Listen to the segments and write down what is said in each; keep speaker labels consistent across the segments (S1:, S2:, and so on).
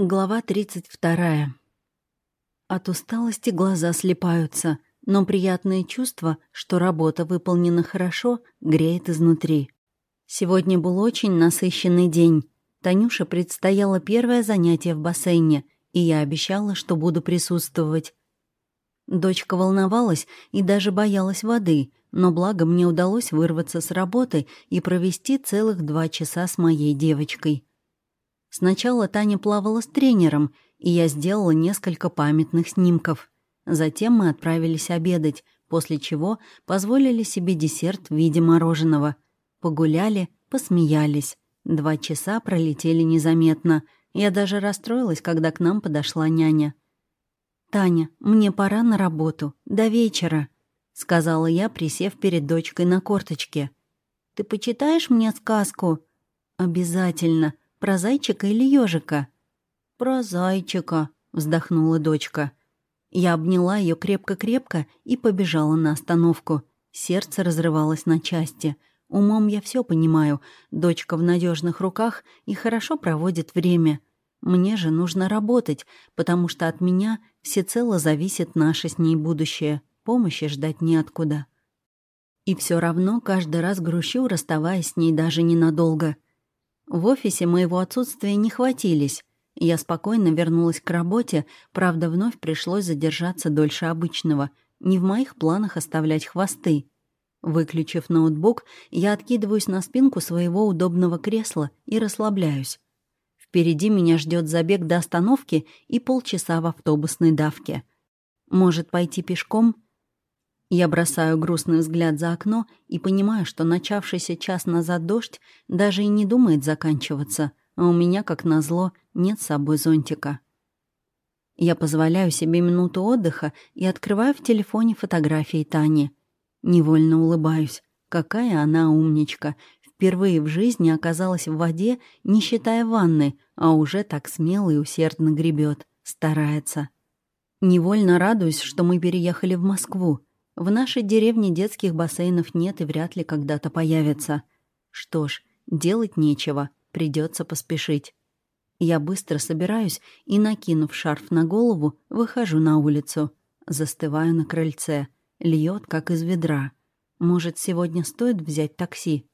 S1: Глава 32. От усталости глаза слепаются, но приятное чувство, что работа выполнена хорошо, греет изнутри. Сегодня был очень насыщенный день. Танюше предстояло первое занятие в бассейне, и я обещала, что буду присутствовать. Дочка волновалась и даже боялась воды, но благо мне удалось вырваться с работы и провести целых два часа с моей девочкой. Сначала Таня плавала с тренером, и я сделала несколько памятных снимков. Затем мы отправились обедать, после чего позволили себе десерт в виде мороженого. Погуляли, посмеялись. Два часа пролетели незаметно. Я даже расстроилась, когда к нам подошла няня. «Таня, мне пора на работу. До вечера», — сказала я, присев перед дочкой на корточке. «Ты почитаешь мне сказку?» «Обязательно. Про зайчика или ежика? Про зайчика, вздохнула дочка. Я обняла ее крепко-крепко и побежала на остановку. Сердце разрывалось на части. Умом я все понимаю. Дочка в надежных руках и хорошо проводит время. Мне же нужно работать, потому что от меня всецело зависит наше с ней будущее. Помощи ждать неоткуда. И все равно каждый раз грущу, расставаясь с ней даже ненадолго — в офисе моего отсутствия не хватились. Я спокойно вернулась к работе, правда, вновь пришлось задержаться дольше обычного. Не в моих планах оставлять хвосты. Выключив ноутбук, я откидываюсь на спинку своего удобного кресла и расслабляюсь. Впереди меня ждет забег до остановки и полчаса в автобусной давке. Может, пойти пешком — я бросаю грустный взгляд за окно и понимаю, что начавшийся час назад дождь даже и не думает заканчиваться, а у меня, как назло, нет с собой зонтика. Я позволяю себе минуту отдыха и открываю в телефоне фотографии Тани. Невольно улыбаюсь. Какая она умничка. Впервые в жизни оказалась в воде, не считая ванны, а уже так смело и усердно гребет, старается. Невольно радуюсь, что мы переехали в Москву. В нашей деревне детских бассейнов нет и вряд ли когда-то появится. Что ж, делать нечего, придется поспешить. Я быстро собираюсь и, накинув шарф на голову, выхожу на улицу. Застываю на крыльце. Льет, как из ведра. Может, сегодня стоит взять такси?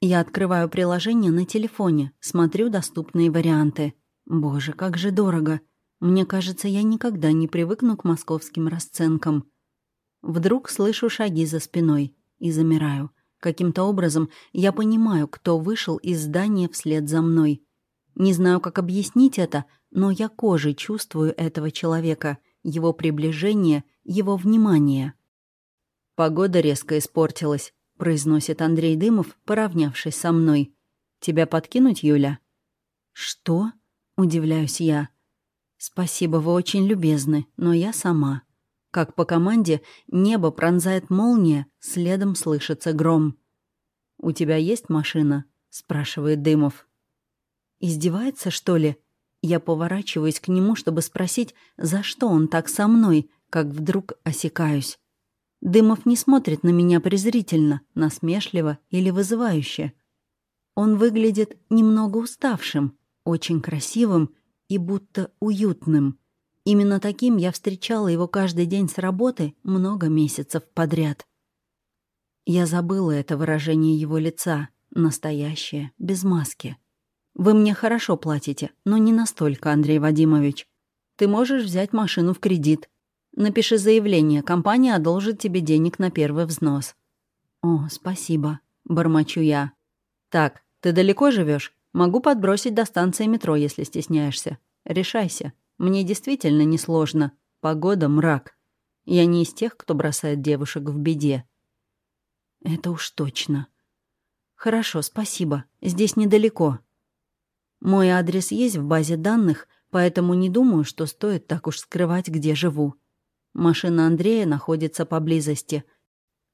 S1: Я открываю приложение на телефоне, смотрю доступные варианты. Боже, как же дорого. Мне кажется, я никогда не привыкну к московским расценкам. Вдруг слышу шаги за спиной и замираю. Каким-то образом я понимаю, кто вышел из здания вслед за мной. Не знаю, как объяснить это, но я кожей чувствую этого человека, его приближение, его внимание. «Погода резко испортилась», — произносит Андрей Дымов, поравнявшись со мной. «Тебя подкинуть, Юля?» «Что?» — удивляюсь я. «Спасибо, вы очень любезны, но я сама». Как по команде, небо пронзает молния, следом слышится гром. «У тебя есть машина?» — спрашивает Дымов. «Издевается, что ли?» Я поворачиваюсь к нему, чтобы спросить, за что он так со мной, как вдруг осекаюсь. Дымов не смотрит на меня презрительно, насмешливо или вызывающе. Он выглядит немного уставшим, очень красивым и будто уютным. Именно таким я встречала его каждый день с работы много месяцев подряд. Я забыла это выражение его лица, настоящее, без маски. «Вы мне хорошо платите, но не настолько, Андрей Вадимович. Ты можешь взять машину в кредит. Напиши заявление, компания одолжит тебе денег на первый взнос». «О, спасибо», — бормочу я. «Так, ты далеко живешь? Могу подбросить до станции метро, если стесняешься. Решайся». Мне действительно несложно. Погода — мрак. Я не из тех, кто бросает девушек в беде. Это уж точно. Хорошо, спасибо. Здесь недалеко. Мой адрес есть в базе данных, поэтому не думаю, что стоит так уж скрывать, где живу. Машина Андрея находится поблизости.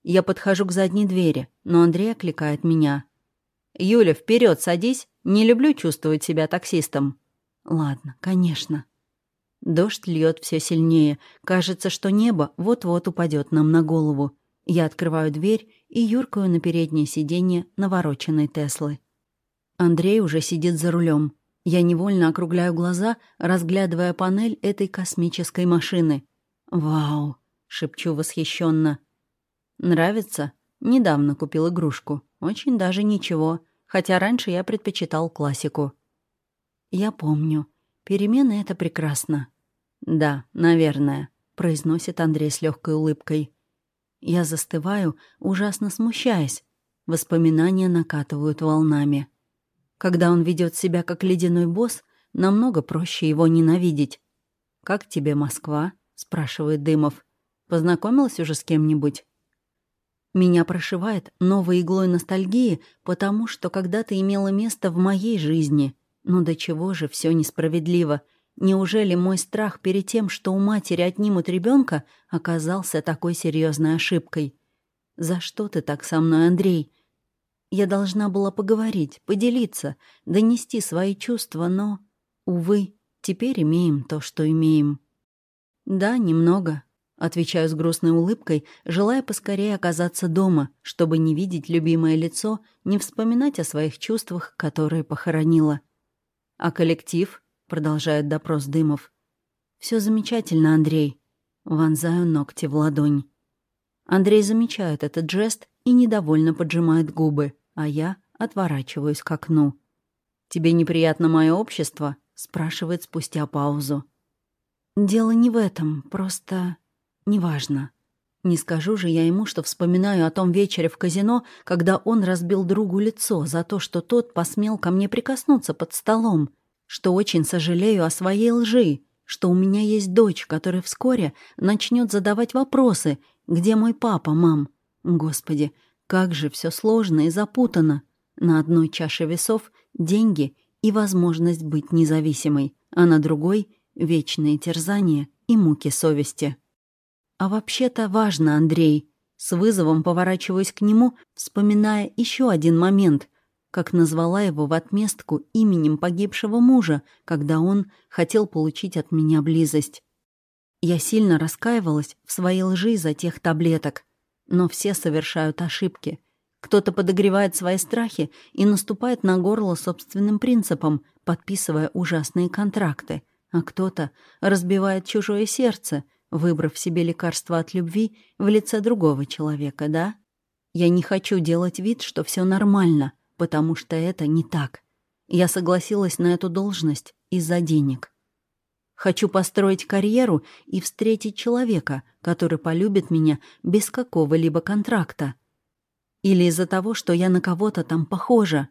S1: Я подхожу к задней двери, но Андрей окликает меня. «Юля, вперед, садись. Не люблю чувствовать себя таксистом». «Ладно, конечно». Дождь льет все сильнее. Кажется, что небо вот-вот упадет нам на голову. Я открываю дверь и юркаю на переднее сиденье навороченной Теслы. Андрей уже сидит за рулем. Я невольно округляю глаза, разглядывая панель этой космической машины. «Вау!» — шепчу восхищенно. «Нравится?» Недавно купил игрушку. Очень даже ничего, хотя раньше я предпочитал классику. «Я помню. Перемены — это прекрасно». «Да, наверное», — произносит Андрей с легкой улыбкой. Я застываю, ужасно смущаясь. Воспоминания накатывают волнами. Когда он ведет себя как ледяной босс, намного проще его ненавидеть. «Как тебе Москва?» — спрашивает Дымов. «Познакомилась уже с кем-нибудь?» Меня прошивает новой иглой ностальгии, потому что когда-то имело место в моей жизни. Но до чего же все несправедливо? Неужели мой страх перед тем, что у матери отнимут ребенка, оказался такой серьезной ошибкой? За что ты так со мной, Андрей? Я должна была поговорить, поделиться, донести свои чувства, но, увы, теперь имеем то, что имеем. Да, немного, отвечаю с грустной улыбкой, желая поскорее оказаться дома, чтобы не видеть любимое лицо, не вспоминать о своих чувствах, которые похоронила. А коллектив, продолжает допрос Дымов. Все замечательно, Андрей. Вонзаю ногти в ладонь. Андрей замечает этот жест и недовольно поджимает губы, а я отворачиваюсь к окну. «Тебе неприятно мое общество?» — спрашивает спустя паузу. «Дело не в этом, просто неважно. Не скажу же я ему, что вспоминаю о том вечере в казино, когда он разбил другу лицо за то, что тот посмел ко мне прикоснуться под столом, что очень сожалею о своей лжи, что у меня есть дочь, которая вскоре начнет задавать вопросы, где мой папа, мам. Господи, как же все сложно и запутано. На одной чаше весов — деньги и возможность быть независимой, а на другой — вечные терзания и муки совести. А вообще-то важно, Андрей. С вызовом поворачиваюсь к нему, вспоминая еще один момент, как назвала его в отместку именем погибшего мужа, когда он хотел получить от меня близость. Я сильно раскаивалась в своей лжи из-за тех таблеток. Но все совершают ошибки. Кто-то подогревает свои страхи и наступает на горло собственным принципом, подписывая ужасные контракты. А кто-то разбивает чужое сердце, выбрав себе лекарство от любви в лице другого человека, да? Я не хочу делать вид, что все нормально, потому что это не так. Я согласилась на эту должность из-за денег. Хочу построить карьеру и встретить человека, который полюбит меня без какого-либо контракта. Или из-за того, что я на кого-то там похожа.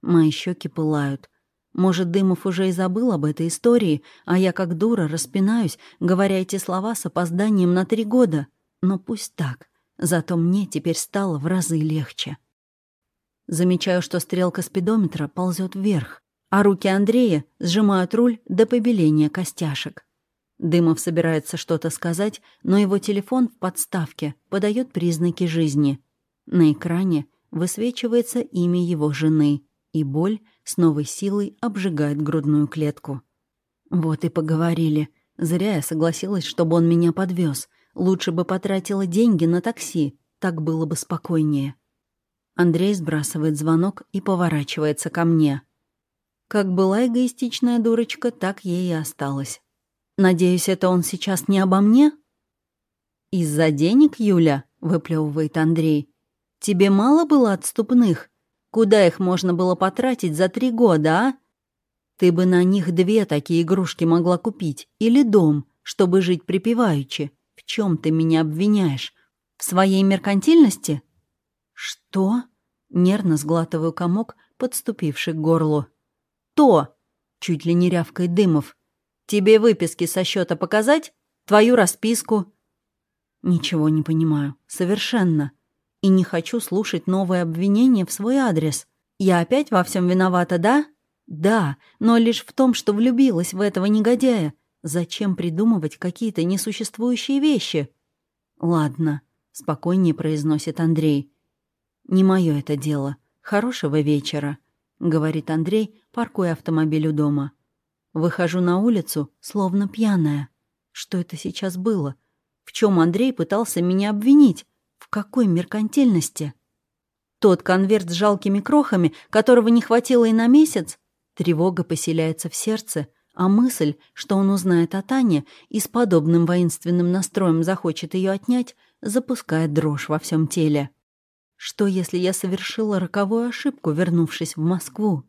S1: Мои щеки пылают. Может, Дымов уже и забыл об этой истории, а я как дура распинаюсь, говоря эти слова с опозданием на три года. Но пусть так. Зато мне теперь стало в разы легче. Замечаю, что стрелка спидометра ползет вверх а руки Андрея сжимают руль до побеления костяшек. Дымов собирается что-то сказать, но его телефон в подставке подает признаки жизни. На экране высвечивается имя его жены, и боль с новой силой обжигает грудную клетку. Вот и поговорили. Зря я согласилась, чтобы он меня подвез. Лучше бы потратила деньги на такси, так было бы спокойнее. Андрей сбрасывает звонок и поворачивается ко мне. Как была эгоистичная дурочка, так ей и осталась. Надеюсь, это он сейчас не обо мне? «Из-за денег, Юля?» — выплевывает Андрей. «Тебе мало было отступных? Куда их можно было потратить за три года, а? Ты бы на них две такие игрушки могла купить. Или дом, чтобы жить припеваючи. В чем ты меня обвиняешь? В своей меркантильности?» «Что?» — нервно сглатываю комок, подступивший к горлу. «Что?» — чуть ли не рявкает Дымов. «Тебе выписки со счета показать? Твою расписку?» Ничего не понимаю. Совершенно. И не хочу слушать новые обвинения в свой адрес. Я опять во всем виновата, да? Да, но лишь в том, что влюбилась в этого негодяя. Зачем придумывать какие-то несуществующие вещи? Ладно, спокойнее произносит Андрей. Не мое это дело. Хорошего вечера. — говорит Андрей, паркуя автомобиль у дома. Выхожу на улицу, словно пьяная. Что это сейчас было? В чем Андрей пытался меня обвинить? В какой меркантильности? Тот конверт с жалкими крохами, которого не хватило и на месяц? Тревога поселяется в сердце, а мысль, что он узнает о Тане и с подобным воинственным настроем захочет ее отнять, запускает дрожь во всем теле. Что, если я совершила роковую ошибку, вернувшись в Москву?